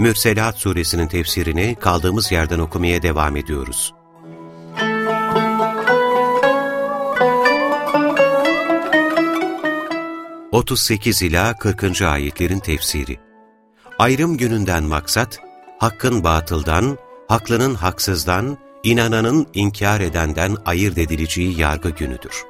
Mürselat Suresinin tefsirini kaldığımız yerden okumaya devam ediyoruz. ...38 ila 40. ayetlerin tefsiri. Ayrım gününden maksat, hakkın batıldan, haklının haksızdan, inananın inkar edenden ayırt edileceği yargı günüdür.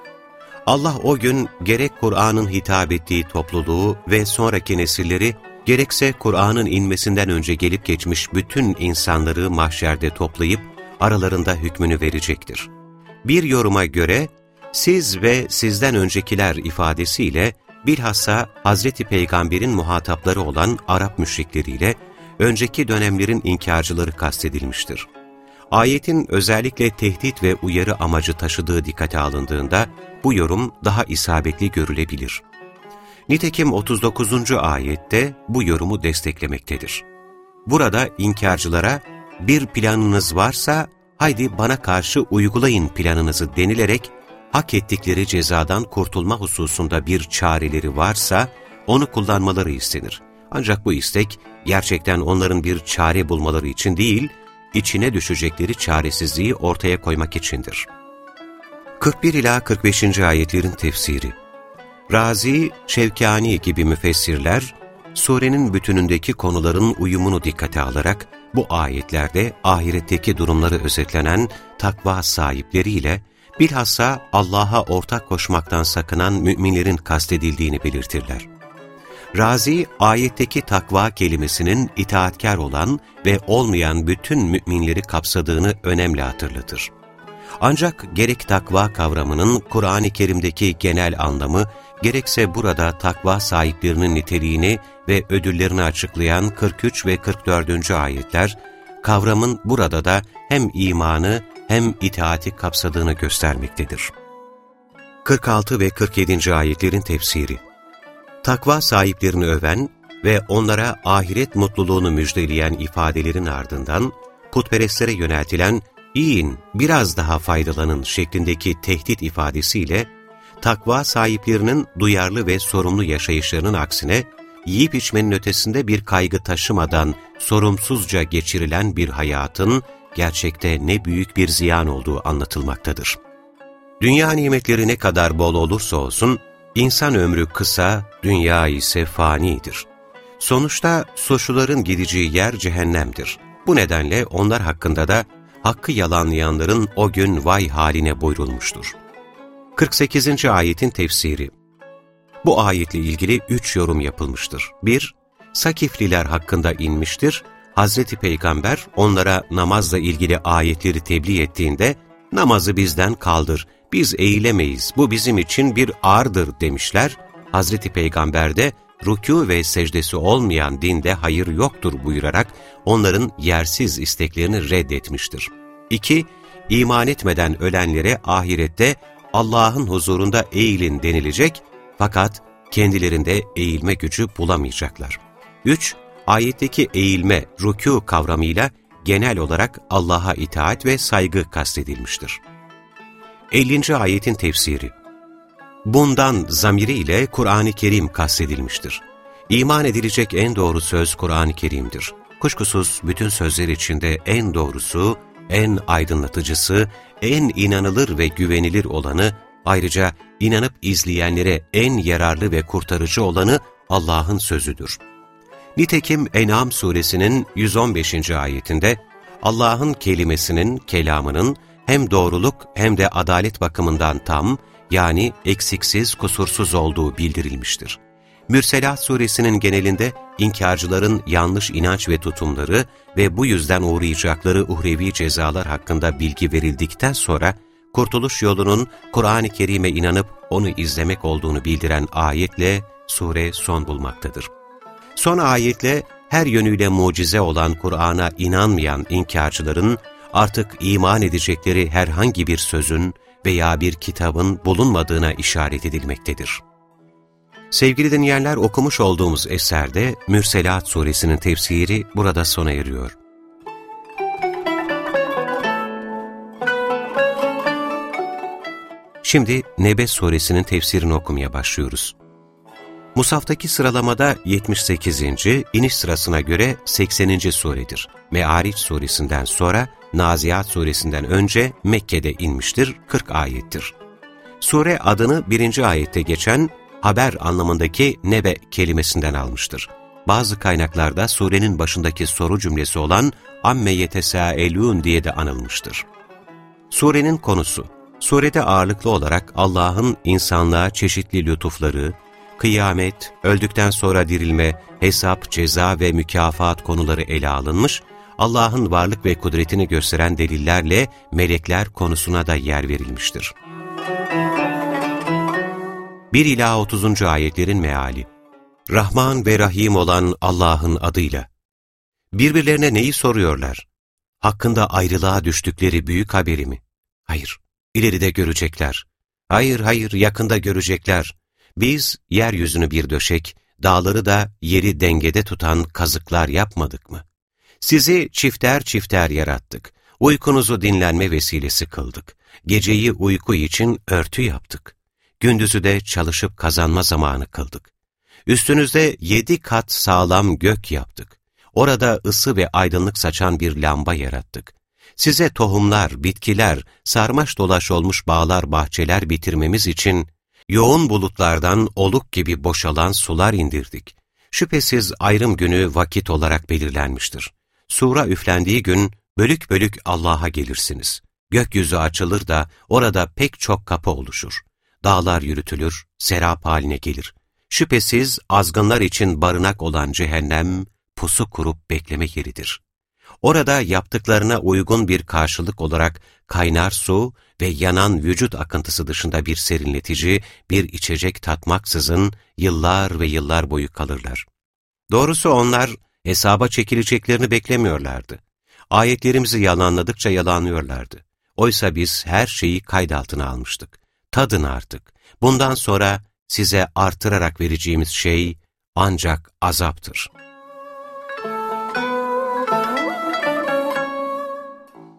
Allah o gün gerek Kur'an'ın hitap ettiği topluluğu ve sonraki nesilleri, gerekse Kur'an'ın inmesinden önce gelip geçmiş bütün insanları mahşerde toplayıp aralarında hükmünü verecektir. Bir yoruma göre, siz ve sizden öncekiler ifadesiyle bilhassa Hazreti Peygamber'in muhatapları olan Arap müşrikleriyle önceki dönemlerin inkarcıları kastedilmiştir. Ayetin özellikle tehdit ve uyarı amacı taşıdığı dikkate alındığında bu yorum daha isabetli görülebilir. Nitekim 39. ayette bu yorumu desteklemektedir. Burada inkarcılara bir planınız varsa haydi bana karşı uygulayın planınızı denilerek hak ettikleri cezadan kurtulma hususunda bir çareleri varsa onu kullanmaları istenir. Ancak bu istek gerçekten onların bir çare bulmaları için değil, içine düşecekleri çaresizliği ortaya koymak içindir. 41 ila 45. ayetlerin tefsiri. Razi, Şevkani gibi müfessirler, surenin bütünündeki konuların uyumunu dikkate alarak bu ayetlerde ahiretteki durumları özetlenen takva sahipleriyle bilhassa Allah'a ortak koşmaktan sakınan müminlerin kastedildiğini belirtirler. Razi, ayetteki takva kelimesinin itaatkar olan ve olmayan bütün müminleri kapsadığını önemli hatırlatır. Ancak gerek takva kavramının Kur'an-ı Kerim'deki genel anlamı, gerekse burada takva sahiplerinin niteliğini ve ödüllerini açıklayan 43 ve 44. ayetler, kavramın burada da hem imanı hem itaati kapsadığını göstermektedir. 46 ve 47. ayetlerin tefsiri Takva sahiplerini öven ve onlara ahiret mutluluğunu müjdeleyen ifadelerin ardından, putperestlere yöneltilen yiyin, biraz daha faydalanın şeklindeki tehdit ifadesiyle, takva sahiplerinin duyarlı ve sorumlu yaşayışlarının aksine, yiyip içmenin ötesinde bir kaygı taşımadan sorumsuzca geçirilen bir hayatın gerçekte ne büyük bir ziyan olduğu anlatılmaktadır. Dünya nimetleri ne kadar bol olursa olsun, insan ömrü kısa, dünya ise fanidir. Sonuçta suçluların gideceği yer cehennemdir. Bu nedenle onlar hakkında da hakkı yalanlayanların o gün vay haline buyrulmuştur. 48. ayetin tefsiri Bu ayetle ilgili üç yorum yapılmıştır. 1- Sakifliler hakkında inmiştir. Hazreti Peygamber onlara namazla ilgili ayetleri tebliğ ettiğinde, namazı bizden kaldır, biz eğilemeyiz, bu bizim için bir ağırdır demişler. Hazreti Peygamber de rükû ve secdesi olmayan dinde hayır yoktur buyurarak onların yersiz isteklerini reddetmiştir. 2. İman etmeden ölenlere ahirette Allah'ın huzurunda eğilin denilecek fakat kendilerinde eğilme gücü bulamayacaklar. 3. Ayetteki eğilme, rükû kavramıyla genel olarak Allah'a itaat ve saygı kastedilmiştir. 50. ayetin tefsiri Bundan zamiri ile Kur'an-ı Kerim kastedilmiştir. İman edilecek en doğru söz Kur'an-ı Kerim'dir. Kuşkusuz bütün sözler içinde en doğrusu, en aydınlatıcısı, en inanılır ve güvenilir olanı, ayrıca inanıp izleyenlere en yararlı ve kurtarıcı olanı Allah'ın sözüdür. Nitekim En'am suresinin 115. ayetinde Allah'ın kelimesinin, kelamının hem doğruluk hem de adalet bakımından tam, yani eksiksiz, kusursuz olduğu bildirilmiştir. Mürselat suresinin genelinde inkarcıların yanlış inanç ve tutumları ve bu yüzden uğrayacakları uhrevi cezalar hakkında bilgi verildikten sonra, kurtuluş yolunun Kur'an-ı Kerim'e inanıp onu izlemek olduğunu bildiren ayetle sure son bulmaktadır. Son ayetle her yönüyle mucize olan Kur'an'a inanmayan inkarcıların artık iman edecekleri herhangi bir sözün veya bir kitabın bulunmadığına işaret edilmektedir. Sevgili dinleyenler okumuş olduğumuz eserde Mürselat suresinin tefsiri burada sona eriyor. Şimdi Nebe suresinin tefsirini okumaya başlıyoruz. Musaftaki sıralamada 78. iniş sırasına göre 80. suredir. Me'ariç suresinden sonra Naziat suresinden önce Mekke'de inmiştir, 40 ayettir. Sure adını birinci ayette geçen haber anlamındaki nebe kelimesinden almıştır. Bazı kaynaklarda surenin başındaki soru cümlesi olan amme yetesâelûn diye de anılmıştır. Surenin konusu Surede ağırlıklı olarak Allah'ın insanlığa çeşitli lütufları, kıyamet, öldükten sonra dirilme, hesap, ceza ve mükafat konuları ele alınmış, Allah'ın varlık ve kudretini gösteren delillerle melekler konusuna da yer verilmiştir. 1 ila 30. ayetlerin meali Rahman ve Rahim olan Allah'ın adıyla. Birbirlerine neyi soruyorlar? Hakkında ayrılığa düştükleri büyük haberi mi? Hayır, ileride görecekler. Hayır, hayır, yakında görecekler. Biz yeryüzünü bir döşek, dağları da yeri dengede tutan kazıklar yapmadık mı? Sizi çifter çifter yarattık. Uykunuzu dinlenme vesilesi kıldık. Geceyi uyku için örtü yaptık. Gündüzü de çalışıp kazanma zamanı kıldık. Üstünüzde yedi kat sağlam gök yaptık. Orada ısı ve aydınlık saçan bir lamba yarattık. Size tohumlar, bitkiler, sarmaş dolaş olmuş bağlar, bahçeler bitirmemiz için yoğun bulutlardan oluk gibi boşalan sular indirdik. Şüphesiz ayrım günü vakit olarak belirlenmiştir. Sura üflendiği gün bölük bölük Allah'a gelirsiniz. Gökyüzü açılır da orada pek çok kapı oluşur. Dağlar yürütülür, serap haline gelir. Şüphesiz azgınlar için barınak olan cehennem, pusu kurup bekleme yeridir. Orada yaptıklarına uygun bir karşılık olarak kaynar su ve yanan vücut akıntısı dışında bir serinletici, bir içecek tatmaksızın yıllar ve yıllar boyu kalırlar. Doğrusu onlar hesaba çekileceklerini beklemiyorlardı. Ayetlerimizi yalanladıkça yalanlıyorlardı. Oysa biz her şeyi kayıt altına almıştık. Tadın artık. Bundan sonra size artırarak vereceğimiz şey ancak azaptır.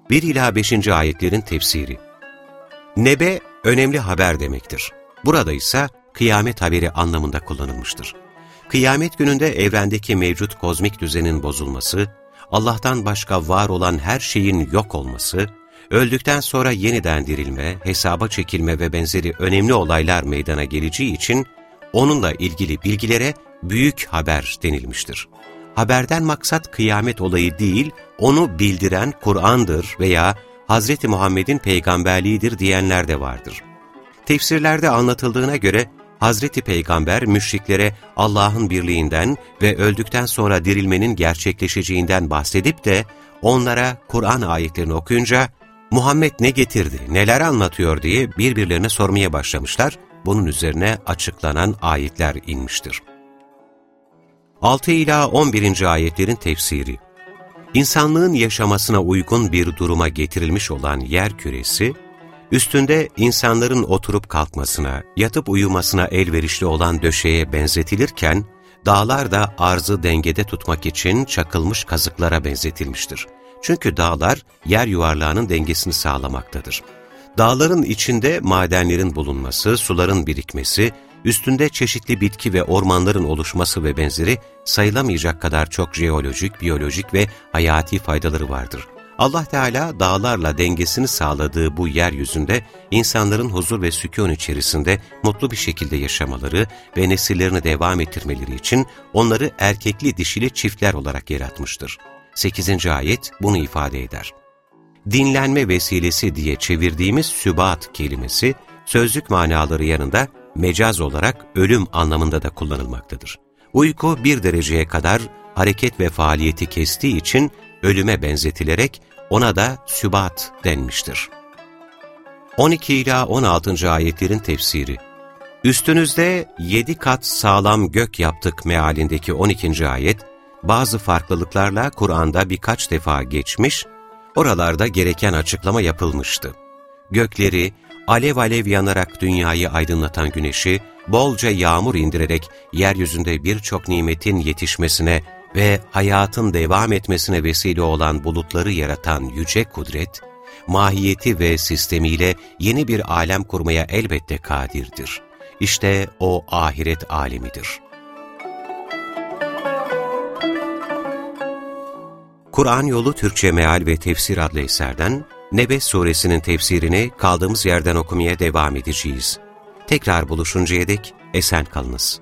1 ila 5. ayetlerin tefsiri Nebe, önemli haber demektir. Burada ise kıyamet haberi anlamında kullanılmıştır. Kıyamet gününde evrendeki mevcut kozmik düzenin bozulması, Allah'tan başka var olan her şeyin yok olması, öldükten sonra yeniden dirilme, hesaba çekilme ve benzeri önemli olaylar meydana geleceği için onunla ilgili bilgilere büyük haber denilmiştir. Haberden maksat kıyamet olayı değil, onu bildiren Kur'an'dır veya Hz. Muhammed'in peygamberliğidir diyenler de vardır. Tefsirlerde anlatıldığına göre Hazreti Peygamber müşriklere Allah'ın birliğinden ve öldükten sonra dirilmenin gerçekleşeceğinden bahsedip de onlara Kur'an ayetlerini okuyunca Muhammed ne getirdi, neler anlatıyor diye birbirlerine sormaya başlamışlar. Bunun üzerine açıklanan ayetler inmiştir. 6 ila 11. ayetlerin tefsiri İnsanlığın yaşamasına uygun bir duruma getirilmiş olan yer küresi, üstünde insanların oturup kalkmasına, yatıp uyumasına elverişli olan döşeye benzetilirken, dağlar da arzı dengede tutmak için çakılmış kazıklara benzetilmiştir. Çünkü dağlar yer yuvarlağının dengesini sağlamaktadır. Dağların içinde madenlerin bulunması, suların birikmesi, üstünde çeşitli bitki ve ormanların oluşması ve benzeri sayılamayacak kadar çok jeolojik, biyolojik ve hayati faydaları vardır. Allah Teala dağlarla dengesini sağladığı bu yeryüzünde insanların huzur ve sükun içerisinde mutlu bir şekilde yaşamaları ve nesillerini devam ettirmeleri için onları erkekli dişili çiftler olarak yaratmıştır. 8. ayet bunu ifade eder. Dinlenme vesilesi diye çevirdiğimiz sübat kelimesi, sözlük manaları yanında mecaz olarak ölüm anlamında da kullanılmaktadır. Uyku bir dereceye kadar hareket ve faaliyeti kestiği için ölüme benzetilerek ona da sübat denmiştir. 12 ila 16. ayetlerin tefsiri Üstünüzde yedi kat sağlam gök yaptık mealindeki 12. ayet, bazı farklılıklarla Kur'an'da birkaç defa geçmiş, oralarda gereken açıklama yapılmıştı. Gökleri, alev alev yanarak dünyayı aydınlatan güneşi, bolca yağmur indirerek yeryüzünde birçok nimetin yetişmesine ve hayatın devam etmesine vesile olan bulutları yaratan yüce kudret, mahiyeti ve sistemiyle yeni bir alem kurmaya elbette kadirdir. İşte o ahiret alemidir. Kur'an Yolu Türkçe Meal ve Tefsir adlı eserden Nebe suresinin tefsirini kaldığımız yerden okumaya devam edeceğiz. Tekrar buluşuncaya dek esen kalınız.